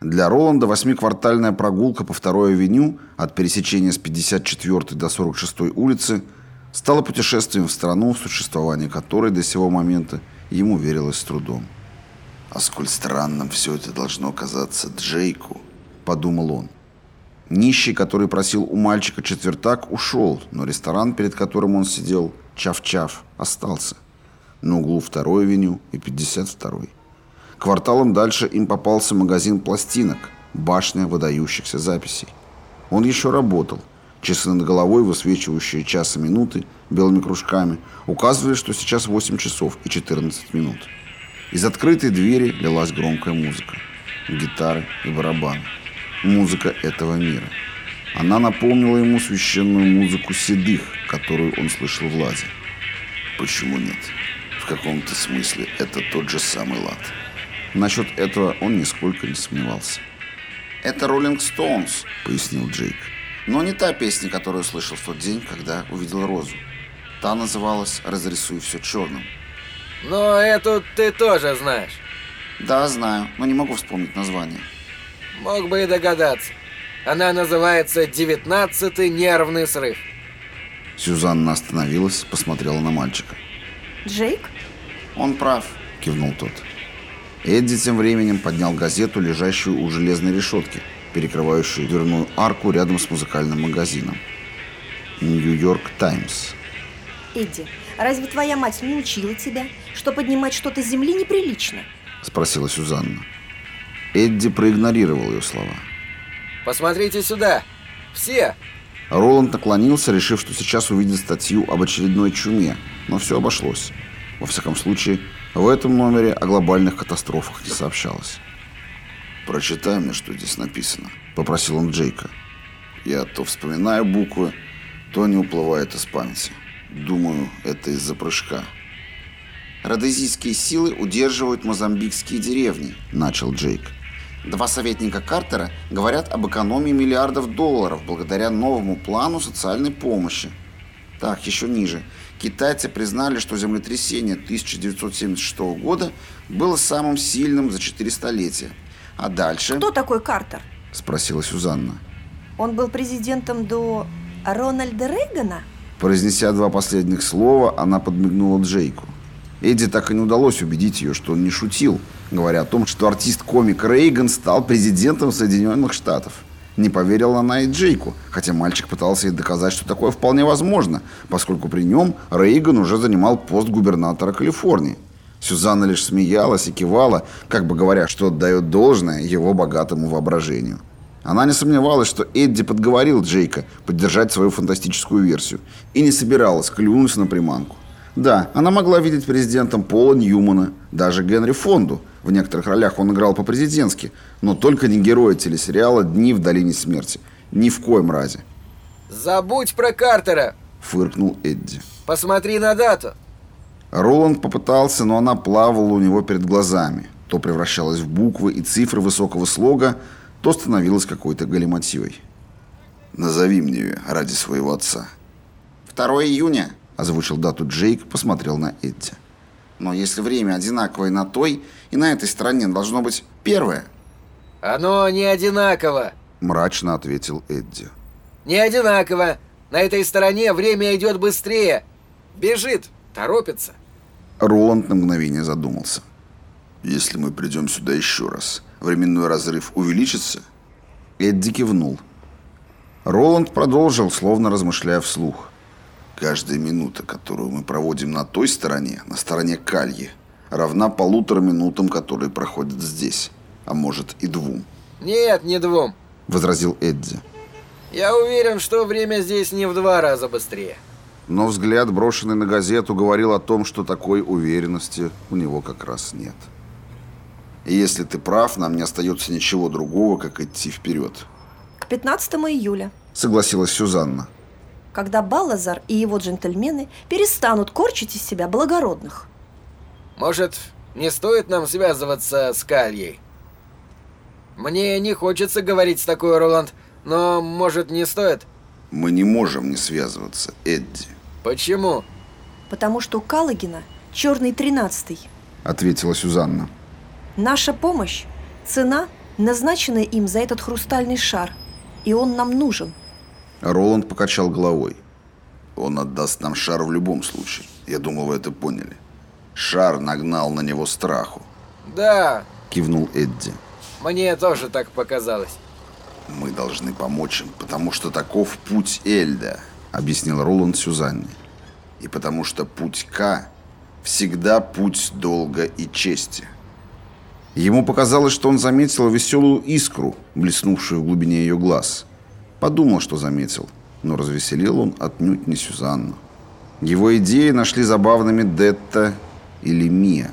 Для Роланда восьмиквартальная прогулка по второй авеню от пересечения с 54 до 46 улицы стала путешествием в страну, в существование которой до сего момента ему верилось с трудом. «А сколь странным все это должно казаться Джейку», — подумал он. Нищий, который просил у мальчика четвертак, ушел, но ресторан, перед которым он сидел, чав-чав, остался. На углу второй авеню и 52-й. Кварталом дальше им попался магазин пластинок, башня выдающихся записей. Он еще работал. Часы над головой, высвечивающие часы минуты белыми кружками, указывали, что сейчас 8 часов и 14 минут. Из открытой двери лилась громкая музыка. Гитары и барабаны музыка этого мира. Она напомнила ему священную музыку седых, которую он слышал в Ладе. Почему нет? В каком-то смысле это тот же самый лад. Насчет этого он нисколько не сомневался. «Это Роллинг Стоунс», — пояснил Джейк. «Но не та песня, которую слышал в тот день, когда увидел Розу. Та называлась «Разрисуй все черным». Но эту ты тоже знаешь. Да, знаю, но не могу вспомнить название. Мог бы и догадаться. Она называется «Девятнадцатый нервный срыв». Сюзанна остановилась, посмотрела на мальчика. Джейк? Он прав, кивнул тот. Эдди тем временем поднял газету, лежащую у железной решетки, перекрывающую дверную арку рядом с музыкальным магазином. «Нью-Йорк Таймс». Эдди, разве твоя мать не учила тебя, что поднимать что-то с земли неприлично? Спросила Сюзанна. Эдди проигнорировал ее слова. Посмотрите сюда! Все! Роланд наклонился, решив, что сейчас увидит статью об очередной чуме, но все обошлось. Во всяком случае, в этом номере о глобальных катастрофах не сообщалось. «Прочитай мне, что здесь написано», — попросил он Джейка. «Я то вспоминаю буквы, то они уплывают из памяти. Думаю, это из-за прыжка». «Родезийские силы удерживают мозамбикские деревни», — начал Джейк. Два советника Картера говорят об экономии миллиардов долларов благодаря новому плану социальной помощи. Так, еще ниже. Китайцы признали, что землетрясение 1976 года было самым сильным за четыре столетия. А дальше... Кто такой Картер? Спросила Сюзанна. Он был президентом до Рональда Рейгана? Произнеся два последних слова, она подмигнула Джейку. Эдди так и не удалось убедить ее, что он не шутил, говоря о том, что артист-комик Рейган стал президентом Соединенных Штатов. Не поверила она и Джейку, хотя мальчик пытался ей доказать, что такое вполне возможно, поскольку при нем Рейган уже занимал пост губернатора Калифорнии. Сюзанна лишь смеялась и кивала, как бы говоря, что отдает должное его богатому воображению. Она не сомневалась, что Эдди подговорил Джейка поддержать свою фантастическую версию и не собиралась клюнуть на приманку. Да, она могла видеть президентом Пола Ньюмана, даже Генри Фонду. В некоторых ролях он играл по-президентски, но только не героя телесериала «Дни в долине смерти». Ни в коем разе. «Забудь про Картера!» – фыркнул Эдди. «Посмотри на дату!» Роланд попытался, но она плавала у него перед глазами. То превращалась в буквы и цифры высокого слога, то становилась какой-то галиматьей. «Назови мне ее ради своего отца». «2 июня», озвучил дату Джейк, посмотрел на Эдди. Но если время одинаковое на той и на этой стороне должно быть первое. Оно не одинаково, мрачно ответил Эдди. Не одинаково. На этой стороне время идет быстрее. Бежит, торопится. Роланд на мгновение задумался. Если мы придем сюда еще раз, временной разрыв увеличится? Эдди кивнул. Роланд продолжил, словно размышляя вслух. Каждая минута, которую мы проводим на той стороне, на стороне Кальи, равна полутора минутам, которые проходят здесь, а может и двум. Нет, не двум, возразил Эдди. Я уверен, что время здесь не в два раза быстрее. Но взгляд, брошенный на газету, говорил о том, что такой уверенности у него как раз нет. И если ты прав, нам не остается ничего другого, как идти вперед. К 15 июля. Согласилась Сюзанна когда Балазар и его джентльмены перестанут корчить из себя благородных. Может, не стоит нам связываться с Кальей? Мне не хочется говорить с такой, Роланд, но, может, не стоит? Мы не можем не связываться, Эдди. Почему? Потому что у Калагина черный тринадцатый. Ответила Сюзанна. Наша помощь, цена назначенное им за этот хрустальный шар. И он нам нужен. Роланд покачал головой. Он отдаст нам шар в любом случае. Я думаю, вы это поняли. Шар нагнал на него страху. Да, Кивнул Эдди. мне тоже так показалось. Мы должны помочь им, потому что таков путь Эльда, объяснил Роланд Сюзанне. И потому что путь К всегда путь долга и чести. Ему показалось, что он заметил веселую искру, блеснувшую в глубине ее глаз. Подумал, что заметил, но развеселил он отнюдь не Сюзанну. Его идеи нашли забавными Детта или Мия.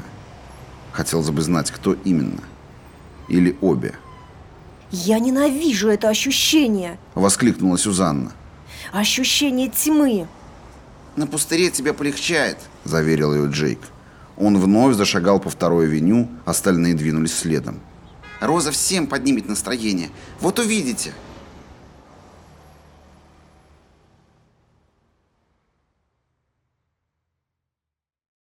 Хотелось бы знать, кто именно. Или обе. Я ненавижу это ощущение. Воскликнула Сюзанна. Ощущение тьмы. «На пустыре тебе полегчает», – заверил ее Джейк. Он вновь зашагал по второй авеню, остальные двинулись следом. «Роза всем поднимет настроение. Вот увидите»,